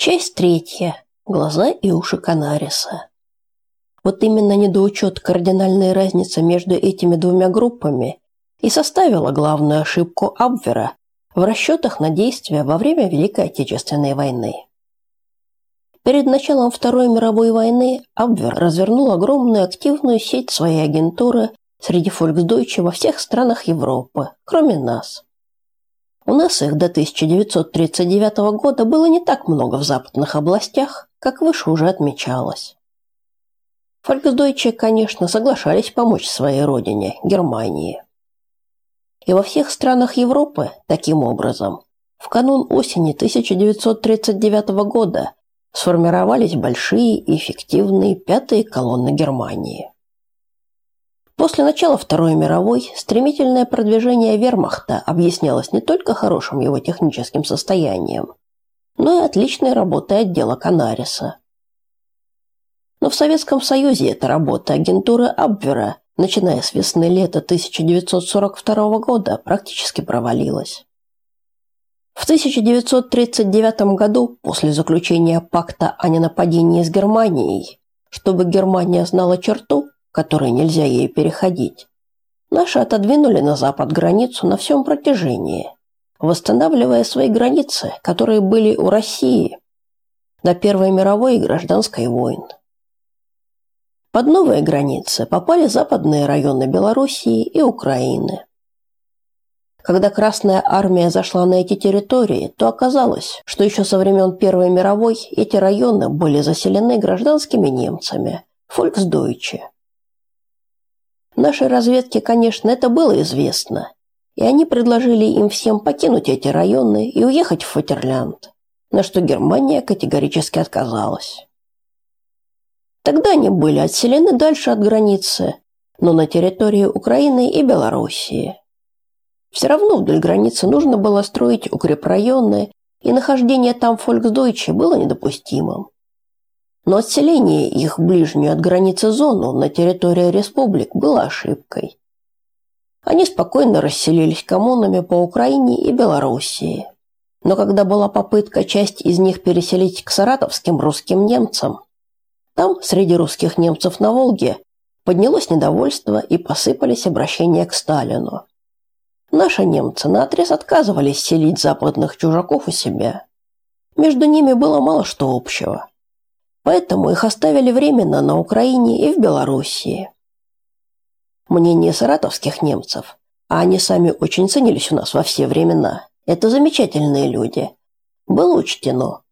Часть третья. Глаза и уши Канариса. Вот именно недоучет кардинальной разницы между этими двумя группами и составила главную ошибку Абвера в расчетах на действия во время Великой Отечественной войны. Перед началом Второй мировой войны Абвер развернул огромную активную сеть своей агентуры среди фольксдойче во всех странах Европы, кроме нас. У нас их до 1939 года было не так много в западных областях, как выше уже отмечалось. Фольксдойче, конечно, соглашались помочь своей родине, Германии. И во всех странах Европы, таким образом, в канун осени 1939 года сформировались большие и эффективные пятые колонны Германии. После начала Второй мировой стремительное продвижение вермахта объяснялось не только хорошим его техническим состоянием, но и отличной работой отдела Канариса. Но в Советском Союзе эта работа агентуры Абвера, начиная с весны-лета 1942 года, практически провалилась. В 1939 году, после заключения пакта о ненападении с Германией, чтобы Германия знала черту, которой нельзя ей переходить, наши отодвинули на запад границу на всем протяжении, восстанавливая свои границы, которые были у России до Первой мировой и гражданской войн. Под новые границы попали западные районы Белоруссии и Украины. Когда Красная армия зашла на эти территории, то оказалось, что еще со времен Первой мировой эти районы были заселены гражданскими немцами, фольксдойче. Нашей разведке, конечно, это было известно, и они предложили им всем покинуть эти районы и уехать в Фатерлянд, на что Германия категорически отказалась. Тогда они были отселены дальше от границы, но на территории Украины и Белоруссии. Все равно вдоль границы нужно было строить укрепрайоны, и нахождение там фольксдойче было недопустимым. Но отселение их ближнюю от границы зону на территории республик было ошибкой. Они спокойно расселились коммунами по Украине и Белоруссии. Но когда была попытка часть из них переселить к саратовским русским немцам, там, среди русских немцев на Волге, поднялось недовольство и посыпались обращения к Сталину. Наши немцы наотрез отказывались селить западных чужаков у себя. Между ними было мало что общего. Поэтому их оставили временно на Украине и в Белоруссии. Мнение саратовских немцев, а они сами очень ценились у нас во все времена, это замечательные люди, было учтено.